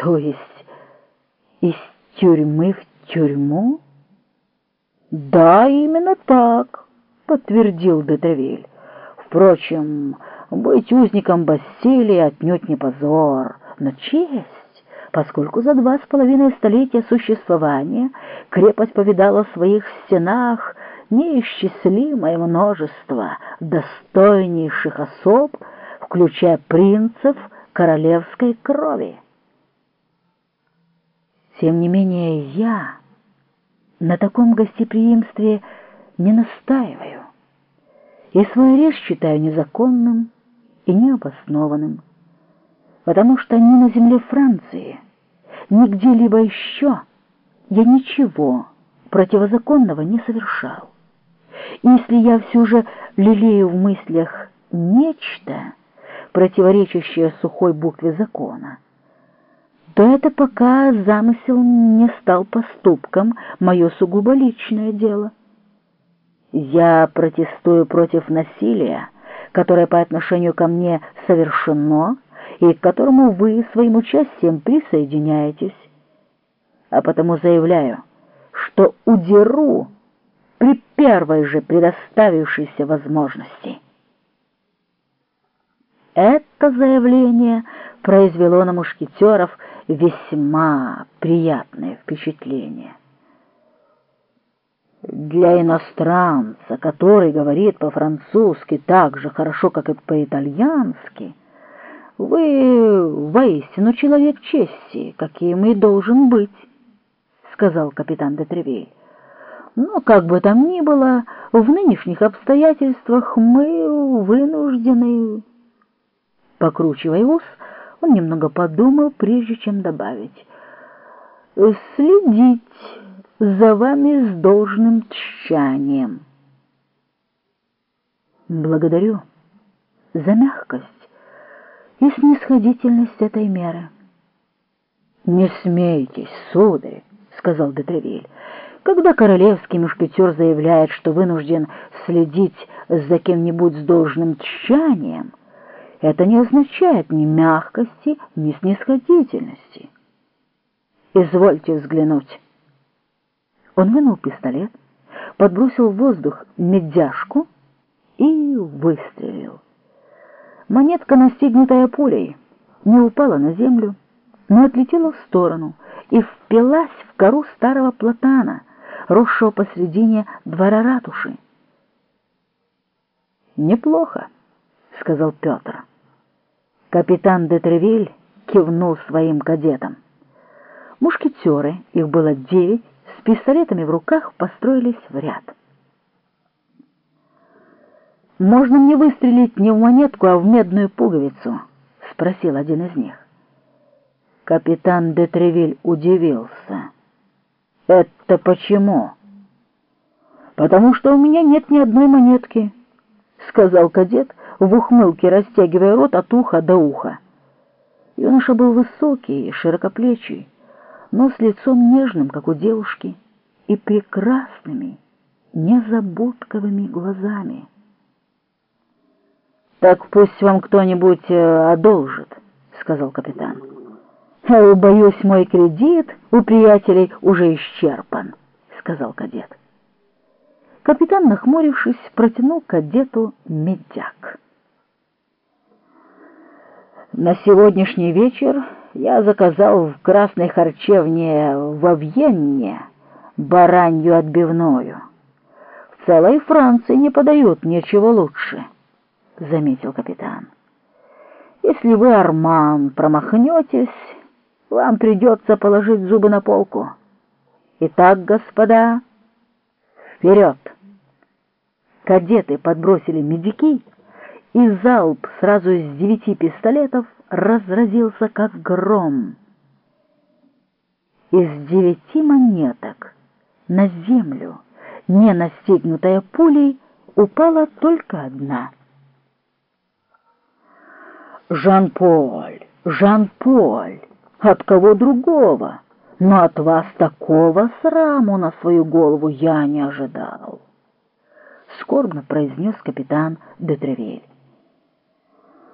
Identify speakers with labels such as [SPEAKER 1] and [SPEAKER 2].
[SPEAKER 1] То есть из тюрьмы в тюрьму? Да, именно так, подтвердил Детревиль. Впрочем, быть узником Бастилии отнюдь не позор, но честь, поскольку за два с половиной столетия существования крепость повидала в своих стенах неисчислимое множество достойнейших особ, включая принцев королевской крови. Тем не менее я на таком гостеприимстве не настаиваю и свой арест считаю незаконным и необоснованным, потому что ни на земле Франции, ни где-либо еще я ничего противозаконного не совершал. И если я все же лелею в мыслях нечто, противоречащее сухой букве закона, то это пока замысел не стал поступком, мое сугубо личное дело. Я протестую против насилия, которое по отношению ко мне совершено и к которому вы своим участием присоединяетесь. А потому заявляю, что удеру при первой же предоставившейся возможности. Это заявление произвело на мушкетеров весьма приятное впечатление. Для иностранца, который говорит по-французски так же хорошо, как и по-итальянски, вы воистину человек чести, каким и должен быть, — сказал капитан де Тревиль. Но, как бы там ни было, в нынешних обстоятельствах мы вынуждены... Покручивая ус, он немного подумал, прежде чем добавить. «Следить за вами с должным тщанием». «Благодарю за мягкость и снисходительность этой меры». «Не смейтесь, сударь», — сказал Детревиль. Когда королевский мушкетер заявляет, что вынужден следить за кем-нибудь с должным тщанием, это не означает ни мягкости, ни снисходительности. Извольте взглянуть. Он вынул пистолет, подбросил в воздух медяшку и выстрелил. Монетка, настигнутая пулей, не упала на землю, но отлетела в сторону и впилась в кору старого платана — росшего посредине двора ратуши. «Неплохо», — сказал Петр. Капитан де Тревиль кивнул своим кадетам. Мушкетеры, их было девять, с пистолетами в руках построились в ряд. «Можно мне выстрелить не в монетку, а в медную пуговицу?» — спросил один из них. Капитан де Тревиль удивился. «Это почему?» «Потому что у меня нет ни одной монетки», — сказал кадет, в ухмылке растягивая рот от уха до уха. Юноша был высокий широкоплечий, но с лицом нежным, как у девушки, и прекрасными, незабудковыми глазами. «Так пусть вам кто-нибудь э, одолжит», — сказал капитан. «Э, «Боюсь, мой кредит у приятелей уже исчерпан», — сказал кадет. Капитан, нахмурившись, протянул кадету медяк. «На сегодняшний вечер я заказал в красной харчевне в Вьенне баранью отбивную. В целой Франции не подают ничего лучше», — заметил капитан. «Если вы, Арман, промахнетесь...» вам придется положить зубы на полку. Итак, господа, вперед! Кадеты подбросили медики, и залп сразу из девяти пистолетов разразился как гром. Из девяти монеток на землю, не настигнутая пулей, упала только одна. «Жан-Поль! Жан-Поль!» От кого другого? Но от вас такого сраму на свою голову я не ожидал. Скорбно произнес капитан Детревель.